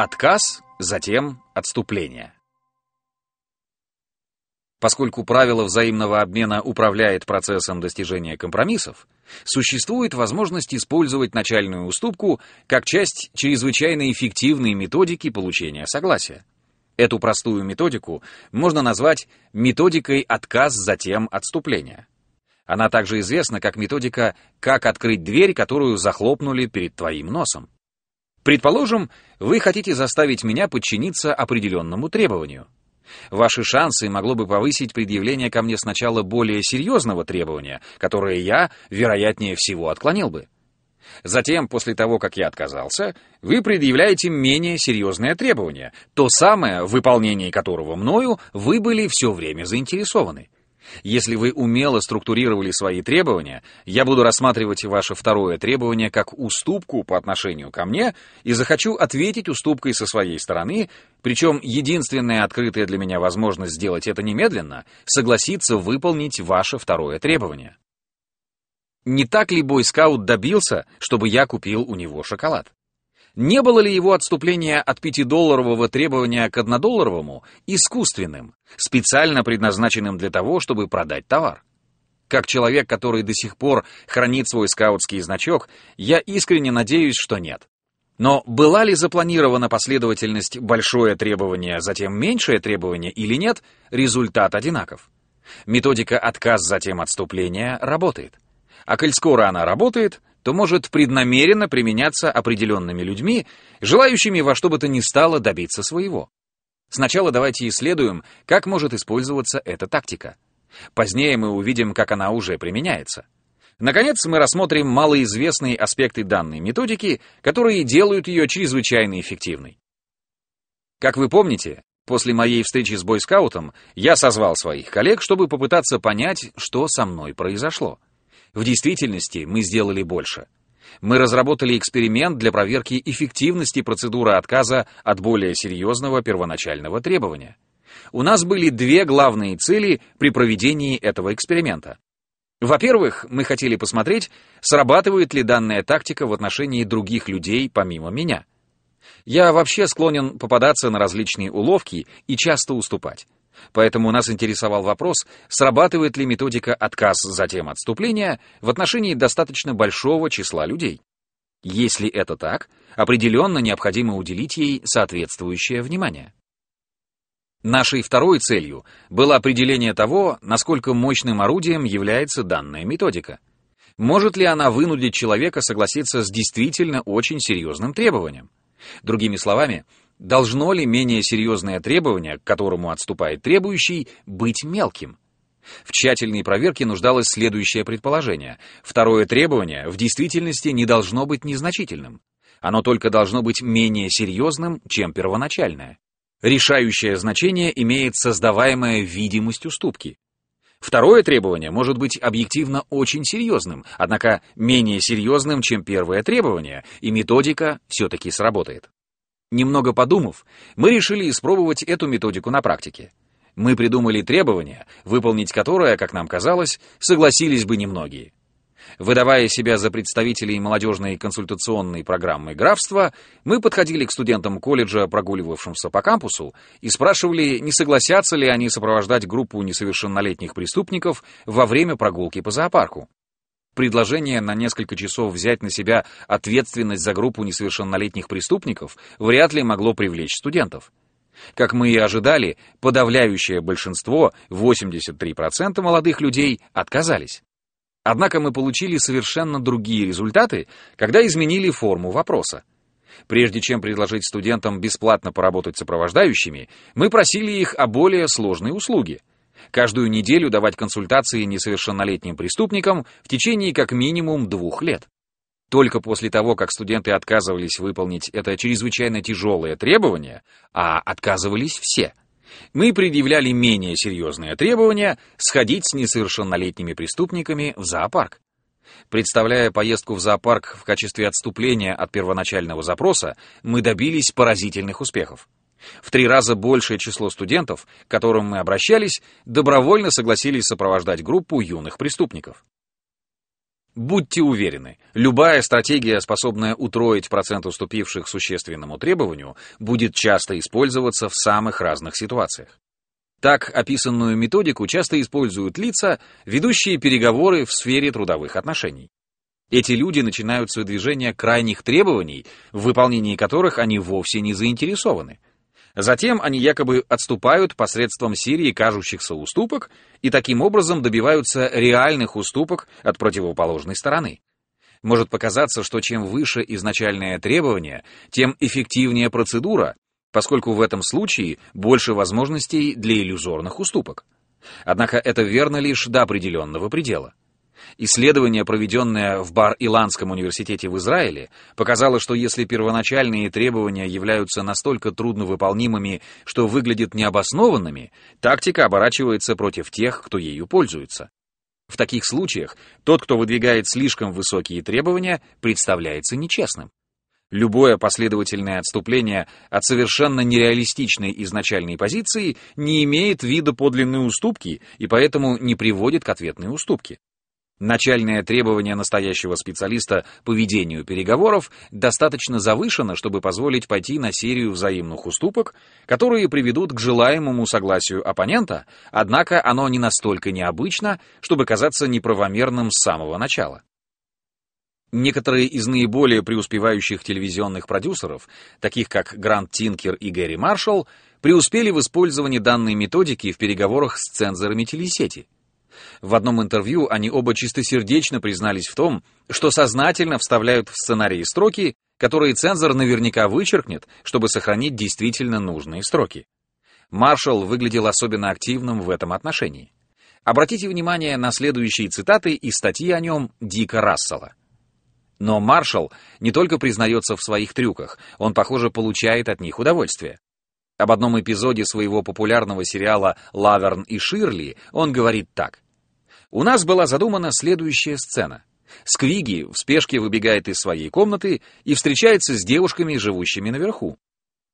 Отказ, затем отступление. Поскольку правило взаимного обмена управляет процессом достижения компромиссов, существует возможность использовать начальную уступку как часть чрезвычайно эффективной методики получения согласия. Эту простую методику можно назвать методикой отказ, затем отступление. Она также известна как методика «как открыть дверь, которую захлопнули перед твоим носом». Предположим, вы хотите заставить меня подчиниться определенному требованию. Ваши шансы могло бы повысить предъявление ко мне сначала более серьезного требования, которое я, вероятнее всего, отклонил бы. Затем, после того, как я отказался, вы предъявляете менее серьезное требование, то самое, в выполнении которого мною вы были все время заинтересованы. Если вы умело структурировали свои требования, я буду рассматривать ваше второе требование как уступку по отношению ко мне и захочу ответить уступкой со своей стороны, причем единственная открытая для меня возможность сделать это немедленно — согласиться выполнить ваше второе требование. Не так ли бойскаут добился, чтобы я купил у него шоколад? Не было ли его отступление от пятидолларового требования к однодолларовому искусственным, специально предназначенным для того, чтобы продать товар? Как человек, который до сих пор хранит свой скаутский значок, я искренне надеюсь, что нет. Но была ли запланирована последовательность большое требование, затем меньшее требование или нет, результат одинаков. Методика отказ, затем отступление работает. А коль скоро она работает, то может преднамеренно применяться определенными людьми, желающими во что бы то ни стало добиться своего. Сначала давайте исследуем, как может использоваться эта тактика. Позднее мы увидим, как она уже применяется. Наконец, мы рассмотрим малоизвестные аспекты данной методики, которые делают ее чрезвычайно эффективной. Как вы помните, после моей встречи с бойскаутом я созвал своих коллег, чтобы попытаться понять, что со мной произошло. В действительности мы сделали больше. Мы разработали эксперимент для проверки эффективности процедуры отказа от более серьезного первоначального требования. У нас были две главные цели при проведении этого эксперимента. Во-первых, мы хотели посмотреть, срабатывает ли данная тактика в отношении других людей помимо меня. Я вообще склонен попадаться на различные уловки и часто уступать. Поэтому нас интересовал вопрос, срабатывает ли методика отказ, затем отступления в отношении достаточно большого числа людей. Если это так, определенно необходимо уделить ей соответствующее внимание. Нашей второй целью было определение того, насколько мощным орудием является данная методика. Может ли она вынудить человека согласиться с действительно очень серьезным требованием? Другими словами, Должно ли менее серьезное требование, к которому отступает требующий, быть мелким? В тщательной проверке нуждалось следующее предположение. Второе требование в действительности не должно быть незначительным. Оно только должно быть менее серьезным, чем первоначальное. Решающее значение имеет создаваемая видимость уступки. Второе требование может быть объективно очень серьезным, однако менее серьезным, чем первое требование, и методика все-таки сработает. Немного подумав, мы решили испробовать эту методику на практике. Мы придумали требования, выполнить которое, как нам казалось, согласились бы немногие. Выдавая себя за представителей молодежной консультационной программы графства, мы подходили к студентам колледжа, прогуливавшимся по кампусу, и спрашивали, не согласятся ли они сопровождать группу несовершеннолетних преступников во время прогулки по зоопарку. Предложение на несколько часов взять на себя ответственность за группу несовершеннолетних преступников вряд ли могло привлечь студентов. Как мы и ожидали, подавляющее большинство, 83% молодых людей, отказались. Однако мы получили совершенно другие результаты, когда изменили форму вопроса. Прежде чем предложить студентам бесплатно поработать сопровождающими, мы просили их о более сложной услуге — Каждую неделю давать консультации несовершеннолетним преступникам в течение как минимум двух лет. Только после того, как студенты отказывались выполнить это чрезвычайно тяжелое требование, а отказывались все, мы предъявляли менее серьезные требования сходить с несовершеннолетними преступниками в зоопарк. Представляя поездку в зоопарк в качестве отступления от первоначального запроса, мы добились поразительных успехов. В три раза большее число студентов, к которым мы обращались, добровольно согласились сопровождать группу юных преступников. Будьте уверены, любая стратегия, способная утроить процент уступивших существенному требованию, будет часто использоваться в самых разных ситуациях. Так описанную методику часто используют лица, ведущие переговоры в сфере трудовых отношений. Эти люди начинают с выдвижения крайних требований, в выполнении которых они вовсе не заинтересованы. Затем они якобы отступают посредством серии кажущихся уступок и таким образом добиваются реальных уступок от противоположной стороны. Может показаться, что чем выше изначальное требование, тем эффективнее процедура, поскольку в этом случае больше возможностей для иллюзорных уступок. Однако это верно лишь до определенного предела. Исследование, проведенное в Бар-Иландском университете в Израиле, показало, что если первоначальные требования являются настолько трудновыполнимыми, что выглядят необоснованными, тактика оборачивается против тех, кто ею пользуется. В таких случаях тот, кто выдвигает слишком высокие требования, представляется нечестным. Любое последовательное отступление от совершенно нереалистичной изначальной позиции не имеет вида подлинной уступки и поэтому не приводит к ответной уступке. Начальное требование настоящего специалиста по ведению переговоров достаточно завышено, чтобы позволить пойти на серию взаимных уступок, которые приведут к желаемому согласию оппонента, однако оно не настолько необычно, чтобы казаться неправомерным с самого начала. Некоторые из наиболее преуспевающих телевизионных продюсеров, таких как Грант Тинкер и Гэри Маршалл, преуспели в использовании данной методики в переговорах с цензорами телесети — в одном интервью они оба чистосердечно признались в том, что сознательно вставляют в сценарии строки, которые цензор наверняка вычеркнет, чтобы сохранить действительно нужные строки. Маршалл выглядел особенно активным в этом отношении. Обратите внимание на следующие цитаты из статьи о нем Дика Рассела. Но Маршалл не только признается в своих трюках, он, похоже, получает от них удовольствие. Об одном эпизоде своего популярного сериала «Лаверн и Ширли» он говорит так. У нас была задумана следующая сцена. Сквиги в спешке выбегает из своей комнаты и встречается с девушками, живущими наверху.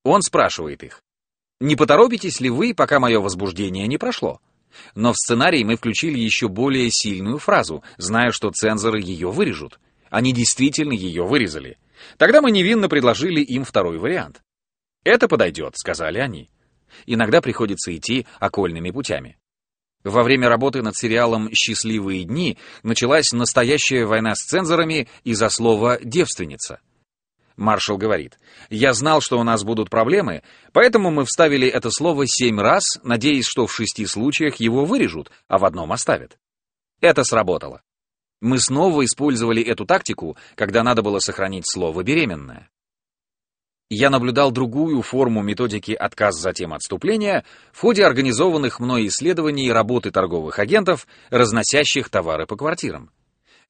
Он спрашивает их, «Не поторопитесь ли вы, пока мое возбуждение не прошло?» Но в сценарий мы включили еще более сильную фразу, зная, что цензоры ее вырежут. Они действительно ее вырезали. Тогда мы невинно предложили им второй вариант. «Это подойдет», — сказали они. Иногда приходится идти окольными путями. Во время работы над сериалом «Счастливые дни» началась настоящая война с цензорами из-за слова «девственница». Маршал говорит, «Я знал, что у нас будут проблемы, поэтому мы вставили это слово семь раз, надеясь, что в шести случаях его вырежут, а в одном оставят. Это сработало. Мы снова использовали эту тактику, когда надо было сохранить слово «беременная» я наблюдал другую форму методики отказ затем отступления в ходе организованных мной исследований работы торговых агентов, разносящих товары по квартирам.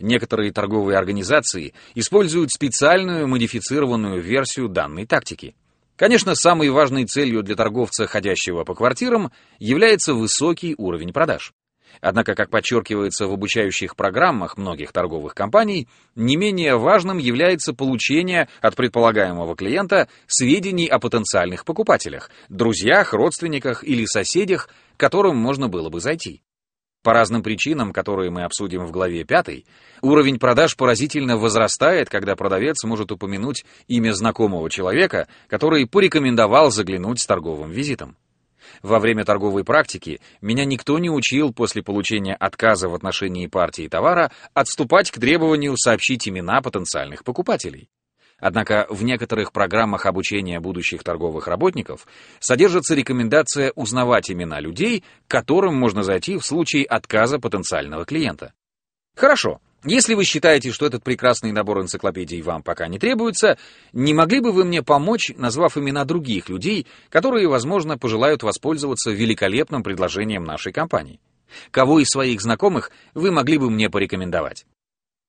Некоторые торговые организации используют специальную модифицированную версию данной тактики. Конечно, самой важной целью для торговца, ходящего по квартирам, является высокий уровень продаж. Однако, как подчеркивается в обучающих программах многих торговых компаний, не менее важным является получение от предполагаемого клиента сведений о потенциальных покупателях, друзьях, родственниках или соседях, к которым можно было бы зайти. По разным причинам, которые мы обсудим в главе 5, уровень продаж поразительно возрастает, когда продавец может упомянуть имя знакомого человека, который порекомендовал заглянуть с торговым визитом. Во время торговой практики меня никто не учил после получения отказа в отношении партии товара отступать к требованию сообщить имена потенциальных покупателей. Однако в некоторых программах обучения будущих торговых работников содержится рекомендация узнавать имена людей, к которым можно зайти в случае отказа потенциального клиента. Хорошо, если вы считаете, что этот прекрасный набор энциклопедий вам пока не требуется, не могли бы вы мне помочь, назвав имена других людей, которые, возможно, пожелают воспользоваться великолепным предложением нашей компании? Кого из своих знакомых вы могли бы мне порекомендовать?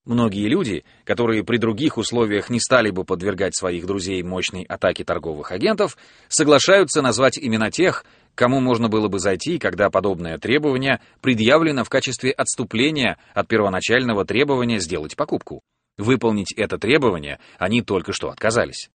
Многие люди, которые при других условиях не стали бы подвергать своих друзей мощной атаке торговых агентов, соглашаются назвать имена тех, кому можно было бы зайти, когда подобное требование предъявлено в качестве отступления от первоначального требования сделать покупку. Выполнить это требование они только что отказались.